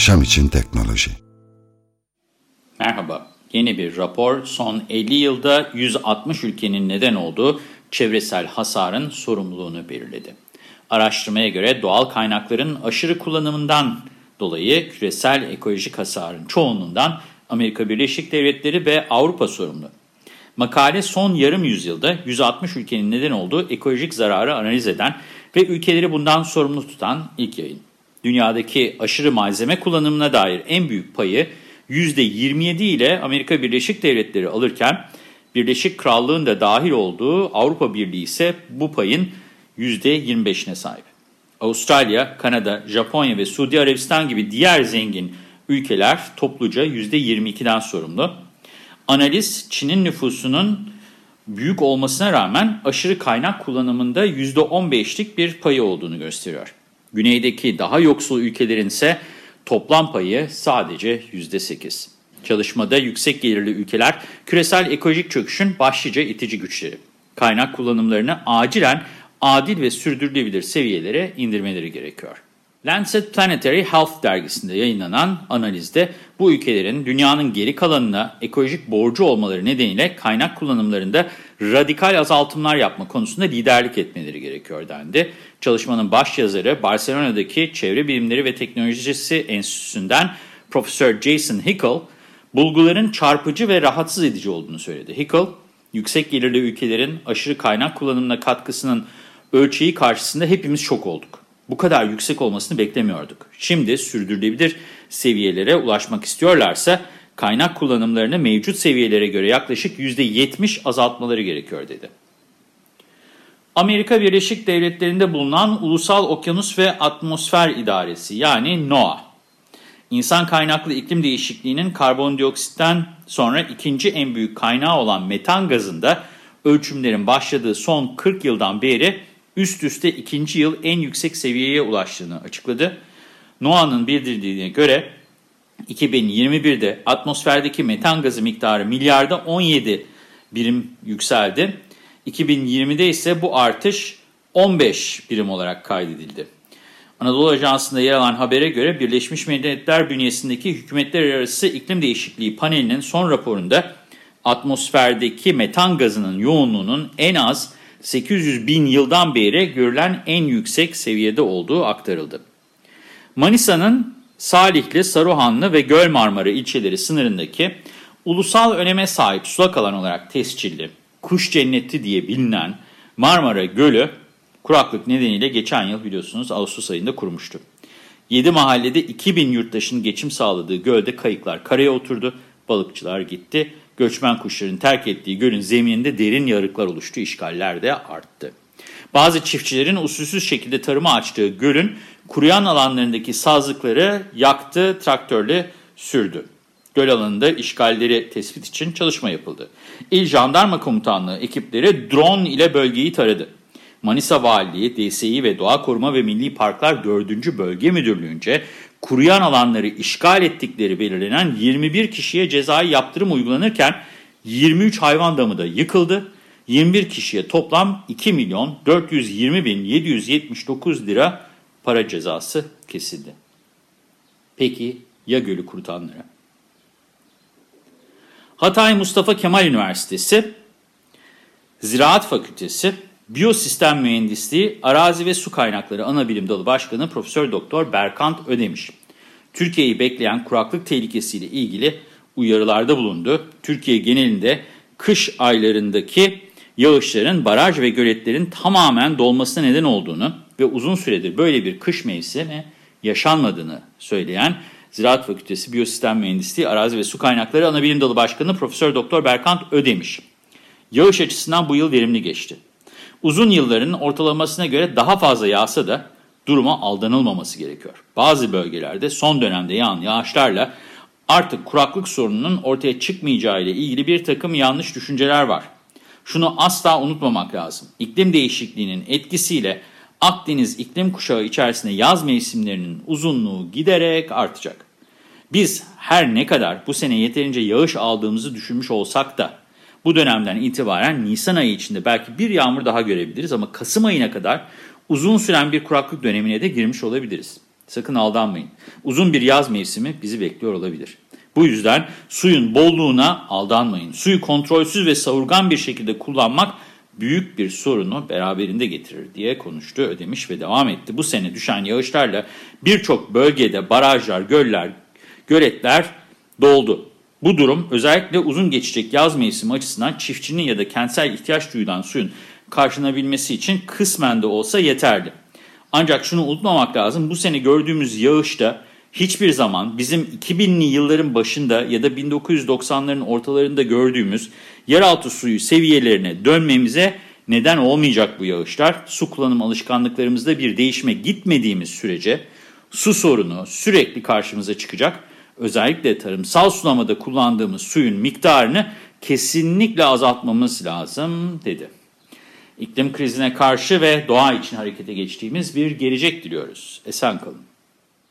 Yaşam için teknoloji. Merhaba, yeni bir rapor son 50 yılda 160 ülkenin neden olduğu çevresel hasarın sorumluluğunu belirledi. Araştırmaya göre doğal kaynakların aşırı kullanımından dolayı küresel ekolojik hasarın çoğunluğundan Amerika Birleşik Devletleri ve Avrupa sorumlu. Makale son yarım yüzyılda 160 ülkenin neden olduğu ekolojik zararı analiz eden ve ülkeleri bundan sorumlu tutan ilk yayın. Dünyadaki aşırı malzeme kullanımına dair en büyük payı %27 ile Amerika Birleşik Devletleri alırken Birleşik Krallığın da dahil olduğu Avrupa Birliği ise bu payın %25'ine sahip. Avustralya, Kanada, Japonya ve Suudi Arabistan gibi diğer zengin ülkeler topluca %22'den sorumlu. Analiz, Çin'in nüfusunun büyük olmasına rağmen aşırı kaynak kullanımında %15'lik bir payı olduğunu gösteriyor. Güneydeki daha yoksul ülkelerin ise toplam payı sadece %8. Çalışmada yüksek gelirli ülkeler küresel ekolojik çöküşün başlıca itici güçleri. Kaynak kullanımlarını acilen adil ve sürdürülebilir seviyelere indirmeleri gerekiyor. Lancet Planetary Health dergisinde yayınlanan analizde bu ülkelerin dünyanın geri kalanına ekolojik borcu olmaları nedeniyle kaynak kullanımlarında radikal azaltımlar yapma konusunda liderlik etmeleri gerekiyor dendi. Çalışmanın baş yazarı Barcelona'daki Çevre Bilimleri ve Teknolojisi Enstitüsü'nden Profesör Jason Hickel, bulguların çarpıcı ve rahatsız edici olduğunu söyledi. Hickel, yüksek gelirli ülkelerin aşırı kaynak kullanımına katkısının ölçeği karşısında hepimiz şok olduk. Bu kadar yüksek olmasını beklemiyorduk. Şimdi sürdürülebilir seviyelere ulaşmak istiyorlarsa kaynak kullanımlarını mevcut seviyelere göre yaklaşık %70 azaltmaları gerekiyor dedi. Amerika Birleşik Devletleri'nde bulunan Ulusal Okyanus ve Atmosfer İdaresi yani NOAA, insan kaynaklı iklim değişikliğinin karbondioksitten sonra ikinci en büyük kaynağı olan metan gazında ölçümlerin başladığı son 40 yıldan beri üst üste ikinci yıl en yüksek seviyeye ulaştığını açıkladı. NOAA'nın bildirdiğine göre 2021'de atmosferdeki metan gazı miktarı milyarda 17 birim yükseldi. 2020'de ise bu artış 15 birim olarak kaydedildi. Anadolu Ajansı'nda yer alan habere göre Birleşmiş Milletler bünyesindeki hükümetler arası iklim değişikliği panelinin son raporunda atmosferdeki metan gazının yoğunluğunun en az 800 bin yıldan beri görülen en yüksek seviyede olduğu aktarıldı. Manisa'nın Salihli, Saruhanlı ve Göl Marmara ilçeleri sınırındaki ulusal öneme sahip sulak alan olarak tescilli, kuş cenneti diye bilinen Marmara Gölü kuraklık nedeniyle geçen yıl biliyorsunuz Ağustos ayında kurumuştu. 7 mahallede 2000 yurttaşın geçim sağladığı gölde kayıklar karaya oturdu, balıkçılar gitti Göçmen kuşların terk ettiği gölün zemininde derin yarıklar oluştu, işgaller de arttı. Bazı çiftçilerin usulsüz şekilde tarıma açtığı gölün kuruyan alanlarındaki sazlıkları yaktı, traktörle sürdü. Göl alanında işgalleri tespit için çalışma yapıldı. İl Jandarma Komutanlığı ekipleri drone ile bölgeyi taradı. Manisa Valiliği, DSİ ve Doğa Koruma ve Milli Parklar 4. Bölge Müdürlüğü'nce kuruyan alanları işgal ettikleri belirlenen 21 kişiye cezai yaptırım uygulanırken 23 hayvan damı da yıkıldı. 21 kişiye toplam 2 milyon 420 bin 779 lira para cezası kesildi. Peki ya gölü kurutanlara? Hatay Mustafa Kemal Üniversitesi, Ziraat Fakültesi, Biyosistem Mühendisliği, Arazi ve Su Kaynakları Anabilim Dalı Başkanı Profesör Doktor Berkant Ödemiş. Türkiye'yi bekleyen kuraklık tehlikesiyle ilgili uyarılarda bulundu. Türkiye genelinde kış aylarındaki yağışların baraj ve göletlerin tamamen dolmasına neden olduğunu ve uzun süredir böyle bir kış mevsimi yaşanmadığını söyleyen Ziraat Fakültesi Biyosistem Mühendisliği Arazi ve Su Kaynakları Anabilim Dalı Başkanı Profesör Doktor Berkant Ödemiş. Yağış açısından bu yıl verimli geçti. Uzun yılların ortalamasına göre daha fazla yağsa da duruma aldanılmaması gerekiyor. Bazı bölgelerde son dönemde yağan yağışlarla artık kuraklık sorununun ortaya çıkmayacağı ile ilgili bir takım yanlış düşünceler var. Şunu asla unutmamak lazım. İklim değişikliğinin etkisiyle Akdeniz iklim kuşağı içerisinde yaz mevsimlerinin uzunluğu giderek artacak. Biz her ne kadar bu sene yeterince yağış aldığımızı düşünmüş olsak da bu dönemden itibaren Nisan ayı içinde belki bir yağmur daha görebiliriz ama Kasım ayına kadar uzun süren bir kuraklık dönemine de girmiş olabiliriz. Sakın aldanmayın. Uzun bir yaz mevsimi bizi bekliyor olabilir. Bu yüzden suyun bolluğuna aldanmayın. Suyu kontrolsüz ve savurgan bir şekilde kullanmak büyük bir sorunu beraberinde getirir diye konuştu, ödemiş ve devam etti. Bu sene düşen yağışlarla birçok bölgede barajlar, göller, göletler doldu. Bu durum özellikle uzun geçecek yaz mevsimi açısından çiftçinin ya da kentsel ihtiyaç duyulan suyun karşılanabilmesi için kısmen de olsa yeterli. Ancak şunu unutmamak lazım, bu sene gördüğümüz yağışta hiçbir zaman bizim 2000'li yılların başında ya da 1990'ların ortalarında gördüğümüz yeraltı suyu seviyelerine dönmemize neden olmayacak bu yağışlar. Su kullanım alışkanlıklarımızda bir değişime gitmediğimiz sürece su sorunu sürekli karşımıza çıkacak. Özellikle tarımsal sulamada kullandığımız suyun miktarını kesinlikle azaltmamız lazım dedi. İklim krizine karşı ve doğa için harekete geçtiğimiz bir gelecek diliyoruz. Esen kalın.